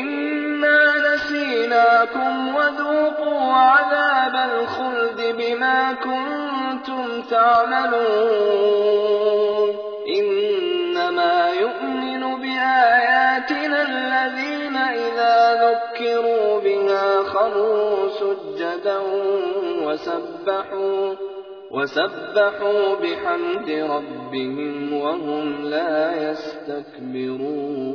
إنا نسيناكم وذوقوا عذاب الخلد بما كنتم تعملون إنما يؤمن بآياتنا الذين إذا ذكروا بها خروا سجدا وسبحوا وسبحوا بحمد ربهم وهم لا يستكبرون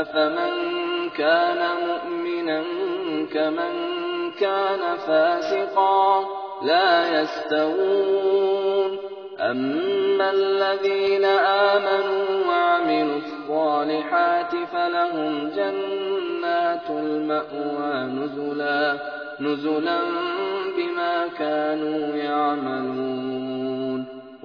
أفمن كان مؤمنا كمن كان فاسقا لا يستوون أما الذين آمنوا وعملوا الصالحات فلهم جنات المأوى نزلا نزلا بما كانوا يعملون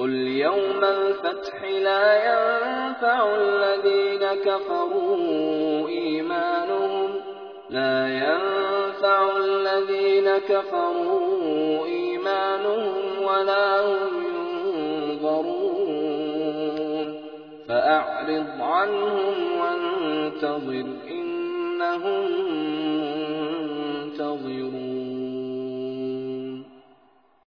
قل يوم الفتح لا ينفع الذين كفروا إيمانهم لا ينفع الذين كفروا إيمانهم ولا هم ينظرون فأعرض عنهم وانتظر إنهم منتظرون